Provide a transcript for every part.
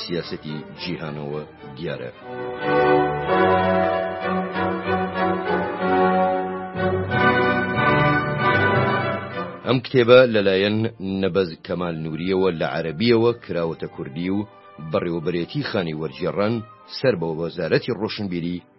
سیاسەتی جیهانەوە دیارە. ئەم کتێبە لەلایەن نەبەز کەمال نووریەوە لە عەربیەوە کراوەتە کوردی و بەڕێوەبەرێتی خانی وەرگێڕان سەر بە وەزارەتی ڕۆشنبیری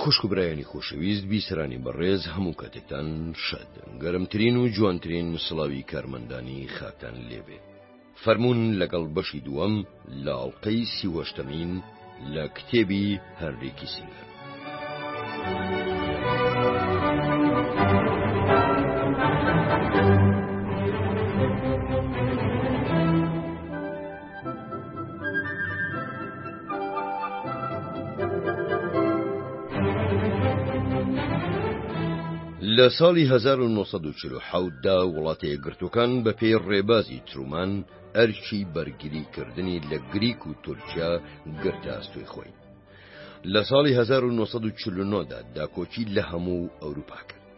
خوشک و برایانی خۆشەویست بیسەرانی بەڕێز هەموو کاتێکتان شاد گەرمترین و جوانترین سڵاوی کارمەندانی خاکان لێبێ فەرمونون لەگەڵ بەشی دووەم لە ئەڵلقەی سیوهشتەمین لە کتێبی هەنری کیسینگەر لە ساڵی 1940 دا وڵاتە یەکگرتوەکان بە پێی ڕێبازی ترومان ئەرکی بەرگری کردنی لە گریک و تورکیا گرتە ئەستۆی خۆی. لە ساڵی 1940دا داکۆکی لە هەموو ئەوروپا کرد.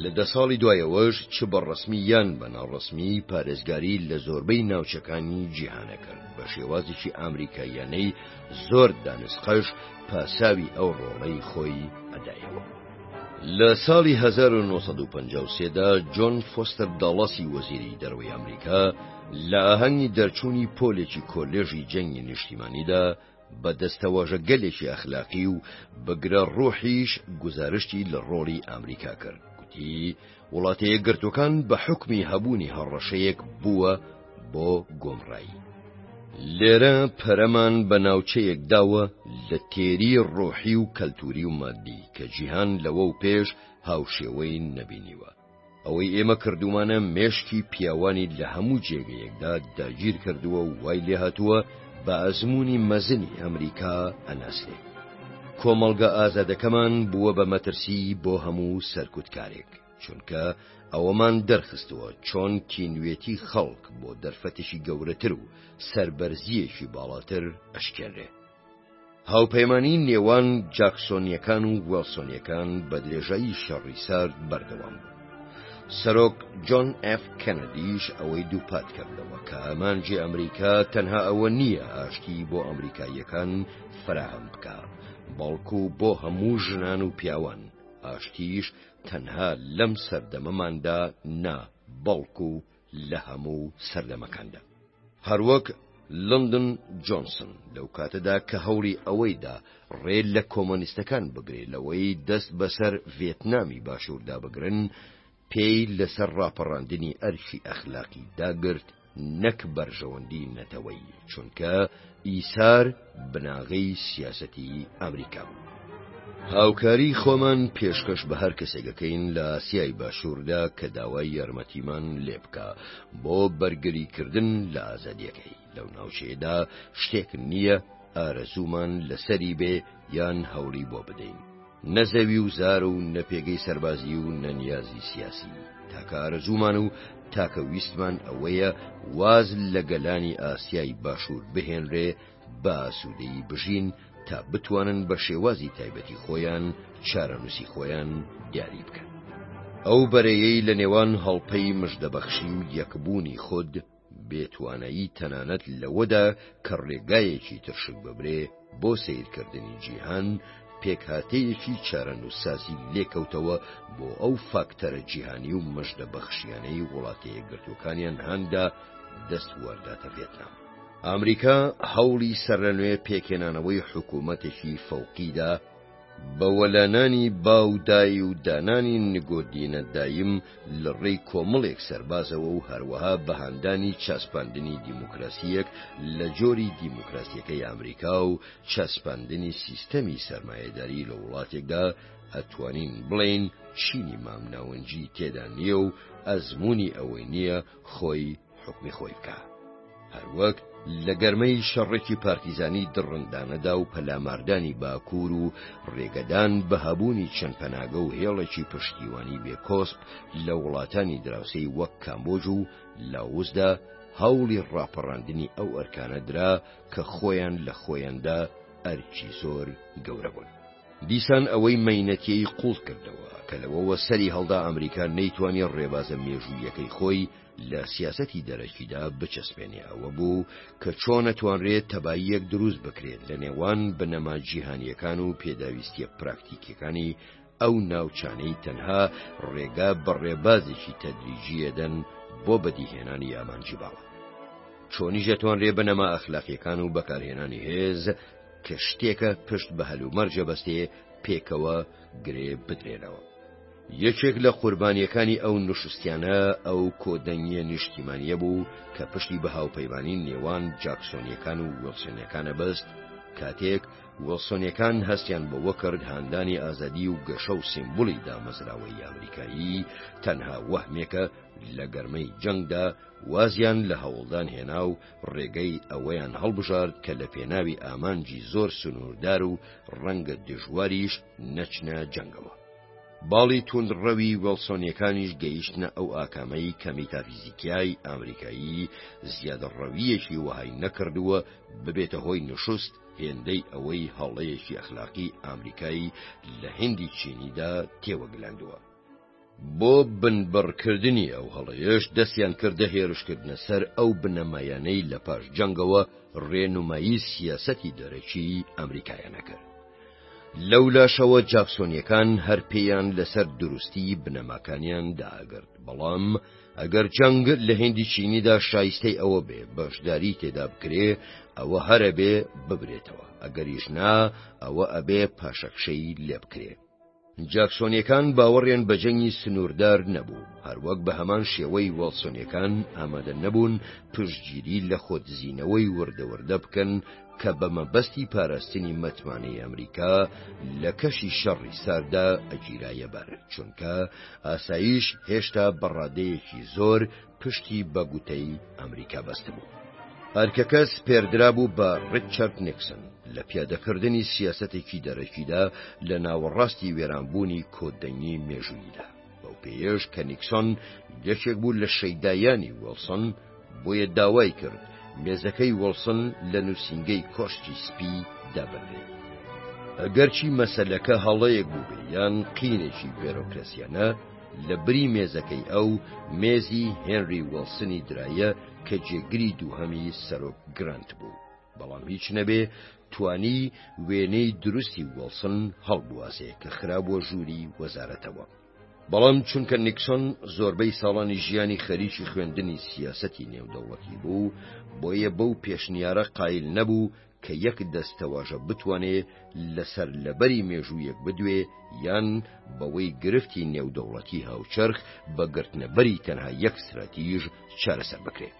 لە دە ساڵی دوایەوەش چ بە ڕسمی یان بە ناڕسمی پارێزگاری لە زۆربەی ناوچەکانی جیهانە کرد بە شێوازێکی ئامریکاییانەی زۆر دانسقەش پاساوی ئەو ڕۆڵەی خۆی ئەدایەوە. لە ساڵی 1950دا جۆن فۆستەر داڵاسی وەزیری دەروی ئەمریکا لە ئاهەنگی دەرچوونی پۆلێکی کۆلێژی جەنگی نیشتیمانیدا بە دەستەواژە گەلێکی ئەخلاقی و بگرە ڕوحیش گزارشتی لە ڕۆڵی ئامریکا کرد گوتی وڵاتەیە گرتوەکان بە حکمی هەبوونی هەڕەشەیەک بووە بۆ گۆمڕایی لێرە پەرەمان بە ناوچەیەک داوە لە تێری ڕۆحی و کەلتوری و مادی کە جیهان لەوە و پێش هاوشێوەی نەبینیوە ئەوەی ئێمە کردومانە مێشکی پیاوانی لە هەموو جێگەیەکدا داگیر کردووە و وای لێ هاتووە بە ئەزمموی مەزنی ئەمریکا ئەناسرێ کۆمەڵگە ئازادەکەمان بووە بە مەترسی بۆ هەموو سەرکوتکارێک چونکە ئەوەمان دەرخستەوە چۆن تینوێتی خەڵک بۆ دەرفەتێکی گەورەتر و سربەرزیەکی باڵاتر ئەشکێنرێ هاوپەیمانی نێوان جاکسۆنیەکان و وێڵسۆنیەکان بە درێژایی شەڕی سارد بەردەوام بوو سەرۆک جۆن ئەف کەنەدیش ئەوەی دووپات کردەوە کە ئامانجی ئەمریکا تەنها ئەوە نییە ئاشتی بۆ ئەمریکاییەکان فراهەم بکە بەڵکو بۆ هەموو ژنان و پیاوان ئاشتیش تەنها لەم سەردەمەماندا نا بەڵکو لە هەموو سەردەمەکاندا. هەروەک لندن جۆنسن لەو کاتەدا کە هەوڵی ئەوەی دا ڕێ لە کۆمۆنیستەکان بگرێ لەوەی دەست بەسەر ڤێتنامی باشووردا بگرن، پێی لەسەر ڕاپەڕاندنی ئەرکی ئەخلاقی داگرت نەک بەرژەوەندی نەتەوەیی، چونکە ئیسار، بناغەی سیاسەتی ئەمریکا بوو. هاوکاری خۆمان پێشکەش بە هەر کەسێک دەکەین لە ئاسیای باشووردا کە داوای یارمەتیمان لێ بکا بۆ بەرگریکردن لە ئازادییەکەی لەو ناوچەیەدا، شتێک نییە ئارەزوومان لەسەری بێ یان هەوڵی بۆ بدەین. نە زەوی و زار و نە پێگەی سەربازی و نە نیازی سیاسی تاکە ئارەزوومان و تاکە ویستمان ئەوەیە واز لە گەلانی ئاسیای باشوور بهێنرێ بە ئاسوودەی بژین تا بتوانن بە شێوازی تایبەتی خۆیان چارەنووسی خۆیان دیاری بکەن ئەو بەرەیەی لە نێوان هەڵپەی مژدەبەخشی و یەکبوونی خود بێتوانایی تەنانەت لەوەدا کە ڕێگایەکی ترشک ببرێ بۆ سیرکردنی جیهان پێکهاتەیەکی چارەنووسسازی لێکەوتەوە بۆ ئەو فاکتەرە جیهانی و مەشدە بەخشیانەی وڵاتەیە گرتوەکانیان هاندا دەست وەرداتە ڤێتنام. ئەمریکا هەوڵی سەرەنوێ پێکێنانەوەی حکوومەتێکی فەوقیدا بە وەلانانی باو دای و دانانی نگۆدینە دایم لە ڕێی کۆمەڵێک سەربازەوە و هەروەها بەهاندانی چەسپاندنی دیموکراسیەک لە جۆری دیموکراسیەکەی ئەمریکا و چەسپاندنی سیستەمی سەرمایەداری لە وڵاتێکدا ئەتوانین بڵین چینی مامناونجی تێدا نییە و ئەزمونی ئەوەی نییە خۆی حوکمی خۆی بکا هەروەک لە گەرمەی شەڕێکی پارتیزانی دڕندانەدا و پەلاماردانی باکوور و ڕێگەدان بە هەبوونی چەند پەناگە و هێڵێکی پشتیوانی بێکۆسپ لە وڵاتانی دراوسەی وەک کامبۆج و لاوسدا هەوڵی ڕاپەڕاندنی ئەو ئەرکانە درا کە خۆیان لە خۆیاندا ئەرکی زۆر گەورە بوون. دیسان ئەوەی مەینەتیی قوڵ کردەوە کە لەوەوە سەری هەڵدا ئەمریکا نەیتوانی ڕێبازە مێژوویەکەی خۆی لە سیاسەتی دەرەکیدا بچەسپێنێ ئەوە بوو کە چۆن نەتوانرێت تەباییەک دروست بکرێت لە نێوان بنەما جیهانیەکان و پێداویستیە پراکتیکیەکانی ئەو ناوچانەی تەنها ڕێگا بە ڕێبازێکی تەدریجیەدەن بۆ بەدیهێنانی یامانجی باڵا چۆنی ژەتوانرێ بنەما ئەخلاقیەکان و بەکارهێنانی هێز کە شتێکە پشت بە هەلومەرجە بەستێ پێکەوە گرێ بدرێنەوە یەکێک لە قوربانییەکانی ئەو نوشستیانە ئەو کۆدەنگییە نیشتیمانییە بوو کە پشتی بە هاوپەیمانی نێوان جاکسۆنیەکان و ویڵسۆنیەکانە بەست، کاتێک ویڵسۆنیەکان هەستیان بەوە کرد هاندانی ئازادی و گەشە و سیمبولی دامەزراوەیی ئامریکایی تەنها وەهمێکە لە گەرمەی جەنگدا، وازیان لە هەوڵدان هێنا و ڕێگەی ئەوەیان هەڵبژارد کە لە پێناوی ئامانجی زۆر سنووردار و ڕەنگە دژواریش نەچنە جەنگەوە. باڵی توندڕەوی وێڵسۆنییەکانیش گەیشتنە ئەو ئاکامەی کە میتافیزیکیای ئامریکایی زیادەڕەوییەکی وەهای نەکردووە ببێتە هۆی نشوست هێندەی ئەوەی هەڵەیەکی ئەخلاقی ئامریکایی لە هندی چینیدا تێوەگلاندووە. بۆ بنبڕکردنی ئەو هەڵەیەش دەستیان کردە هێرشکردنە سەر ئەو بنەمایانەی لە پاش جەنگەوە ڕێنمایی سیاسەتی دەرەکی ئامریکایانە کرد. لەولاشەوە جاکسۆنیەکان هەر پێیان لەسەر دروستی بنەماکانیان داگرت بەڵام ئەگەر جەنگ لە هێندی چینیدا شایستەی ئەوە بێ بەشداری تێدا بکرێ ئەوە هەرە بێ ببرێتەوە ئەگەریش نا ئەوە ئەبێ پاشەکشەی لێ بکرێ جاکسۆنیەکان باوەڕیان بە جەنگی سنووردار نەبوو، هەروەک بە هەمان شێوەی وڵسۆنیەکان ئامادە نەبوون پشتگیری لە خۆدزینەوەی وردەوردە بکەن کە بە مەبەستی پاراستنی مەتمانەی ئەمریکا لە کەشی شەڕی ساردا ئەگیرایە بەر چونکە ئاسایش هێشتا بەڕادەیەکی زۆر پشتی بە گوتەی ئەمریکا بەستبوو. ئەرکەکە سپێردرابوو بە ڕیچارد نیکسن لە پیادەکردنی سیاسەتێکی دەرەکیدا لە ناوەڕاستی وێرانبوونی کۆدەنگی مێژووییدا، بەو پێیەش کە نیکسۆن یەکێک بوو لە شەیدایانی وڵسن، بۆیە داوای کرد مێزەکەی وڵسن لە نووسینگەی کۆشکی سپی دابنرێت. ئەگەرچی مەسەلەکە هەڵەیەک بووبێ یان قینێکی بێرۆکراسیانە، لە بری مێزەکەی ئەو، مێزی هێنری وڵسنی درایە کە جێگری دووهەمی سەرۆک گرەنت بوو. بەڵام هیچ نەبێ توانی وێنەی دروستی وڵسن هەڵبواسێ کە خرابووە ژووری وەزارەتەوە. بەڵام چونکە نیکسۆن زۆربەی ساڵانی ژیانی خەریکی خوێندنی سیاسەتی نێودەوڵەتی بوو، بۆیە بەو پێشنیارە قایل نەبوو کە یەک دەستەواژە بتوانێ لەسەر لەبەری مێژوویەک بدوێ یان بەوەی گرفتی نێودەوڵەتی هاوچەرخ بە گرتنەبەری تەنها یەک ستراتیژ چارەسەر بکرێ.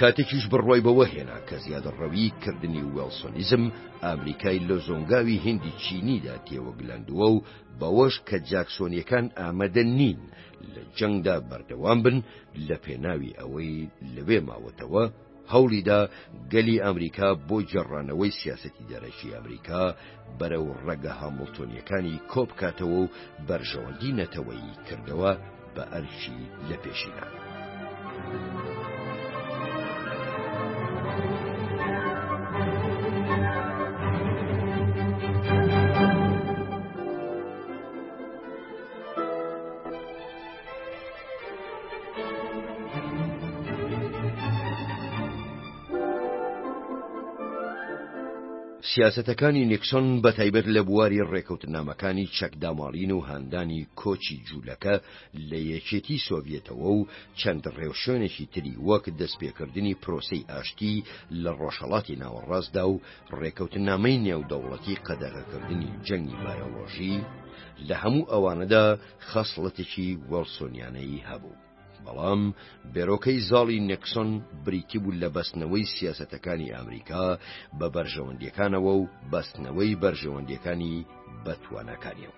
کاتێکیش بڕوای بەوە هێنا کە زیادەڕەوی کردنی وێڵسۆنیزم ئامریکای لە زۆنگاوی هیندی چینیدا تێوەگلاندووە و بەوەش کە جاکسۆنیەکان ئامەدە نین لە جەنگدا بەردەوام بن لە پێناوی ئەوەی لەوێ ماوەتەوە، هەوڵیدا گەلی ئەمریکا بۆ جێڕانەوەی سیاسەتی دەرەکی ئەمریکا بەرەو ڕەگە هەمڵتۆنیەکانی کۆبکاتەوە و بەرژەوەندی نەتەوەی کردەوە بە ئەرکی لە پێشیدا. سیاسەتەکانی نیکسۆن بە تایبەت لە بواری ڕێکەوتنامەکانی چەکداماڵین و هاندانی کۆچی جوولەکە لە یەکێتی سۆڤێتەوە و چەند ڕێوشوێنێکی تری وەک دەستپێکردنی پرۆسی ئاشتی لە ڕۆژهڵاتی ناوەڕاستدا و ڕێکەوتنامەی نێودەوڵەتی قەدەغەکردنی جەنگی بایۆلۆژی لە هەموو ئەوانەدا خەسڵەتێکی وێڵسۆنیانەیی هەبوو. بەڵام بێرۆکەی زاڵی نێکسۆن بریتی بوو لە بەستنەوەی سیاسەتەکانی ئامریکا بە بەرژەوەندیەکانەوە و بەستنەوەی بەرژەوەندیەکانی بە تواناکانیەوە.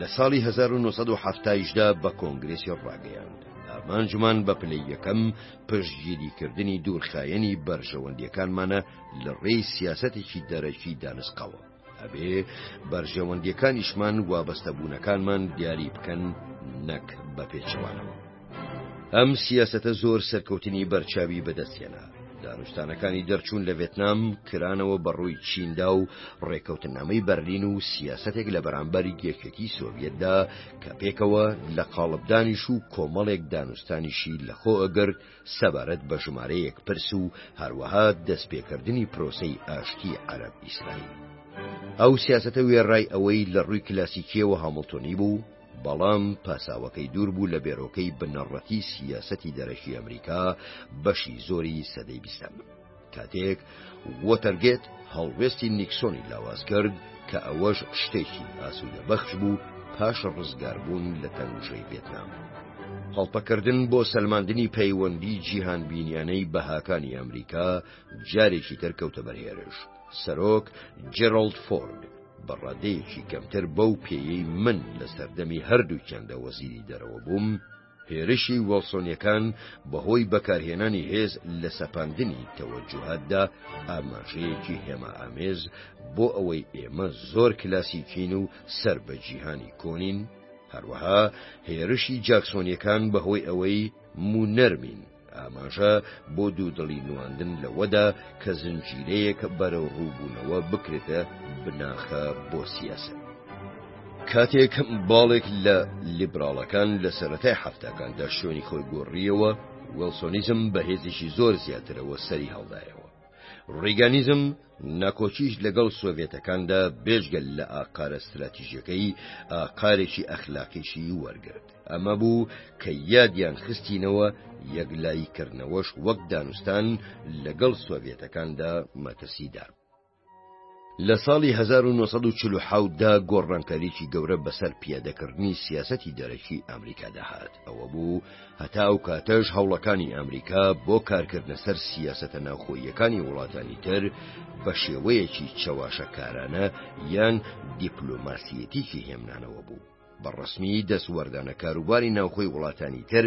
لە ساڵی 1970دا بە کۆنگرێسی ڕاگەیاند ئامانجمان بە پلەی یەکەم پشتگیریکردنی دوورخایەنی بەرژەوەندیەکانمانە لە ڕێی سیاسەتێکی دەرەکی دانسقەوە. ئەبێ بەرژەوەندیەکانیشمان وابەستەبوونەکانمان دیاری بکەن نەک بە پێچوانەوە ئەم سیاسەتە زۆر سەرکەوتنی بەرچاوی بەدەستێنا دانوستانەکانی دەرچوون لە ڤێتنام کرانەوە بە ڕووی چیندا و ڕێکەوتنامەی بەرلین و سیاسەتێک لە بەرامبەر یەکێتی سۆڤەتدا کە پێکەوە لە قاڵبدانیش و کۆمەڵێک دانوستانیشی لەخۆ ئەگرت سەبارەت بە ژمارەیەک پرس و هەروەها دەستپێکردنی پرۆسەی ئاشتی عەرەب ئیسرائیل ئەو سیاسەتە وێڕای ئەوەی لە ڕووی کلاسیکیەوە هامڵتۆنی بوو بەڵام پاساوەکەی دوور بوو لە بێرۆکەی بنەڕەتی سیاسەتی دەرەکی ئەمریکا بەشی زۆری سەدەی بیستەم. کاتێک وۆتەرگێت هەڵوێستی نیکسۆنی لاواز کرد کە ئەوەش شتێکی ئاسوودە بەخش بوو پاش ڕزگاربوون لە تەنگژەی ڤێتنام. هەڵپەکردن بۆ سەلماندنی پەیوەندی جیهان بینیانەی بەهاکانی ئەمریکا جارێکی تر کەوتە بەرهێرش سەرۆک جێرالد فۆرد بە ڕادەیەکی کەمتر بەو پێیەی من لە سەردەمی هەردووکیاندە وەزیری دەرەوە بووم هێرشی وڵسۆنیەکان بەهۆی بەکارهێنانی هێز لە سەپاندنی تەوەجوهاتدا ئاماژەیەکی هێما ئامێز بۆ ئەوەی ئێمە زۆر کلاسیکین و سەر بە جیهانی کۆنین هەروەها هێرشی جاکسۆنیەکان بەهۆی ئەوەی مونەرمین ئاماژە بۆ دوودڵی نواندن لەوەدا کە زنجیرەیەک بەرەو ڕووبوونەوە بکرێتە بناخە بۆ سیاسە. کاتێک باڵێک لە لیبراڵەکان لە سەرەتای حفتەکاندا شوێنی خۆی گۆڕیەوە وڵسۆنیزم بە هێزیشی زۆر زیاترەوە سەری هەڵدایەوە ڕیگەنیزم ناکۆکیش لەگەڵ سۆڤێتەکاندا بێجگە لە ئاقارە ستراتیژەکەی ئاقارێکی ئەخلاقیشی وەرگرت ئەمە بوو کە یادیان خستینەوە یەکلایی کردنەوەش وەک دانوستان لەگەڵ سۆڤێتەکاندا مەترسیدار لە ساڵی 1940دا گۆڕانکاریی گەورە بەسەر پیادەکردنی سیاسەتی دەرەکی ئەمریکا دەهات ئەوە بوو هەتا ئەو کاتەش هەوڵەکانی ئەمریکا بۆ کارکردنە سەر سیاسەتە ناوخۆییەکانی وڵاتانی تر بە شێوەیەکی چەواشەکارانە یان دیپلۆماسیەتیکی هێمنانەوە بوو. بە ڕسمی دەسوەردانە کاروباری ناوخۆی وڵاتانی تر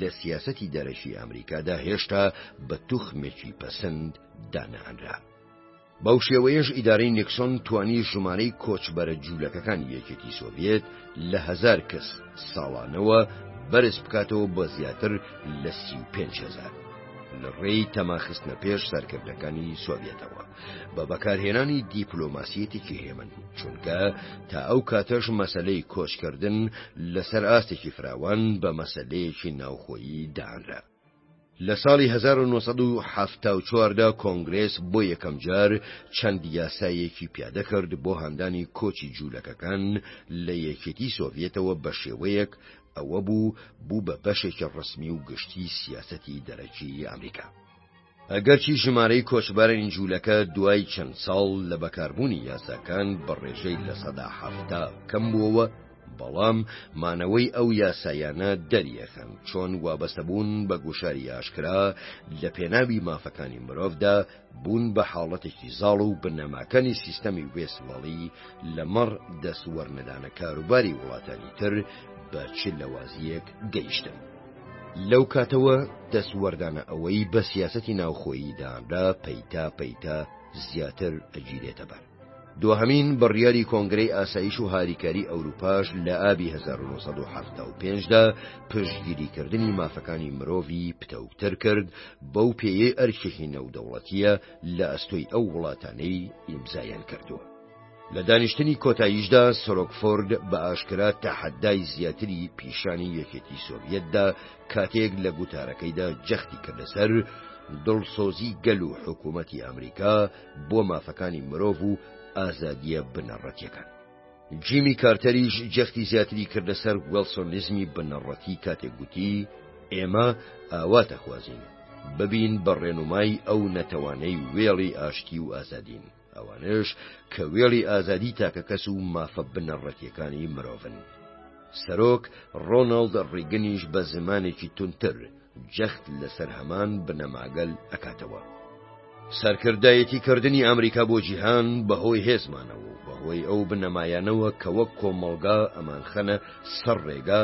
لە سیاسەتی دەرەکی ئەمریکادا هێشتا بە توخمێکی پەسند دانەنرا. بەو شێوەیەش ئیدارەی نیکسۆن توانی ژمارەی کۆچبەرە جوولەکەکانی یەکێتی سۆڤێت لە هزار کەس ساڵانەوە بەرز بکاتەوە بە زیاتر لە سی و پێنج هزار. لە ڕێی تەماخستنە پێش سەرکردەکانی سۆڤێتەوە بە بەکارهێنانی دیپلۆماسیەتێکی هێمن چونکە تا ئەو کاتەش مەسلەی کۆچکردن لەسەر ئاستێکی فراوان بە مەسلەیەکی ناوخۆیی دانرا لە ساڵی هەزار و نۆ سەد و حەفتا و چوار دا کۆنگرێس بۆ یەکەم جار چەند یاسایەکی پیادە کرد بۆ هاندانی کۆچی جوولەکەکان لە یەکێتی سۆڤیەتەوە بە شێوەیەک ئەوە بوو بوو بە بەشێکی ڕەسمی و گشتی سیاسەتی دەرەکی ئەمریکا. ئەگەرچی ژمارەی کۆچبەرانی جوولەکە دوای چەند ساڵ لە بەکاربوونی یاساکان بە ڕێژەی لە سەدا حەفتا کەم بووەوە، بەڵام مانەوەی ئەو یاسایانە دەریەخەن چۆن وابەستەبوون بە گوشاری ئاشکرا لە پێناوی مافەکانی مرۆڤدا بوون بە حاڵەتێکی زاڵ و بنەماکانی سیستەمی وێستمەڵی لەمەڕ دەست وەرنەدانە کاروباری وڵاتانی تر بە چ لەوازییەک گەیشتن. لەو کاتەوە دەست وەردانە ئەوەی بە سیاسەتی ناوخۆیی دانرا پەیتا پەیتا زیاتر ئەگیرێتە بەر. دواهەمین بڕیاری کۆنگرەی ئاسایش و هاریکاری ئەوروپاش لە ئابی 1975 دا پشتگیریکردنی مافەکانی مرۆڤی پتەوتر کرد بەو پێیەی ئەرکێکی نێودەوڵەتییە لە ئەستۆی ئەو وڵاتانەی ئیمزایان کردووە. لە دانیشتنی کۆتاییشدا سەرۆک فۆرد بە ئاشکرا تەحەدای زیاتری پیشانی یەکێتی سۆڤەتدا کاتێک لە گوتارەکەیدا جەختی کە لەسەر دڵسۆزی گەل و حکوومەتی ئەمریکا بۆ مافەکانی مرۆڤ و ئازادیە بنەڕەتیەکان. جیمی کارتەریش جەختی زیاتری کرد لەسەر وەلسۆنیزمی بنەڕەتی کاتێک گوتی ئێمە ئاوا دەخوازین ببین بە ڕێنمای ئەو نەتەوانەی وێڵی ئاشتی و ئازادین. ئەوانەش کە وێڵی ئازادی تاکەکەس و مافە بنەڕەتیەکانی مرۆڤن. سەرۆک ڕۆناڵد ڕیگنیش بە زمانێکی تونتر جەخت لەسەر هەمان بنەماگەل ئەکاتەوە. سەرکردایەتی کردنی ئەمریکا بۆ جیهان بەهۆی هێزمانەوە و بەهۆی ئەو بنەمایانەوە کە وەک کۆمەڵگا ئەمان خەنە سەر ڕێگا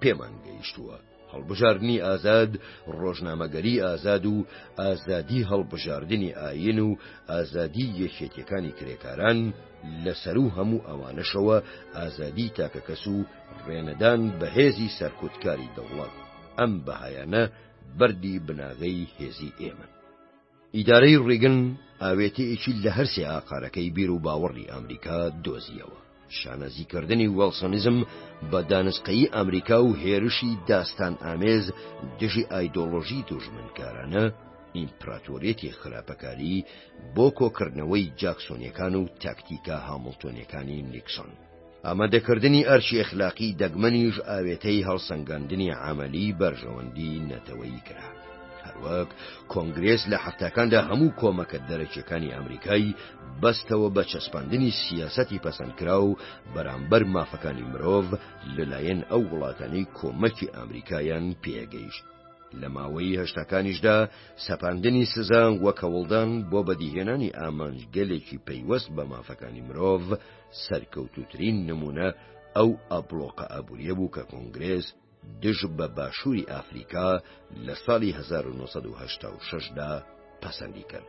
پێمان گەیشتووە. هەڵبژاردنی ئازاد، ڕۆژنامەگەری ئازاد و ئازادی هەڵبژاردنی ئایین و ئازادی یەکێتیەکانی کرێکاران، لە سەرو هەموو ئەوانەشەوە ئازادی تاکەکەس و ڕێنەدان بە هێزی سەرکوتکاری دەوڵەت، ئەم بەهایانە بەردی بناغەی هێزی ئێمەن. ئیدارەی ڕیگن ئاوێتەیەکی لە هەرسێ ئاقارەکەی بیر و باوەڕی ئەمریکا دۆزیەوە شانەزیکردنی وەڵسەنیزم بە دانسقەی ئەمریکا و هێرشی داستان ئامێز دژی ئایدۆلۆژی دوژمنکارانە ئیمپراتۆریەتی خراپەکاری بۆ کۆکردنەوەی جاکسۆنیەکان و تاکتیکە هامڵتۆنیەکانی نیکسۆن. ئامادەکردنی ئەرکی ئەخلاقی دەگمەنیش ئاوێتەی هەڵسەنگاندنی عملی بەرژەوەندی نەتەوەیی کرا. هەروەک کۆنگرێس لە هەفتاکاندا هەموو کۆمەکە دەرەکیەکانی ئەمریکای بەستەوە بە چەسپاندنی سیاسەتی پەسەندکرا و بەرامبەر مافەکانی مرۆڤ لەلایەن ئەو وڵاتانی کۆمەکی ئەمریکایان پێگەیشت. لە ماوەی هەشتاکانیشدا سەپاندنی سزا وەکەوڵدان بۆ بەدیهێنانی ئامانجگەلێکی پەیوەست بە مافەکانی مرۆڤ سەرکەوتووترین نمونە ئەو ئابڵۆقە ئابووریە بوو کە کۆنگرێس دژ بە باشووری ئافریقا لە ساڵی 1970دا پەسەندی کرد.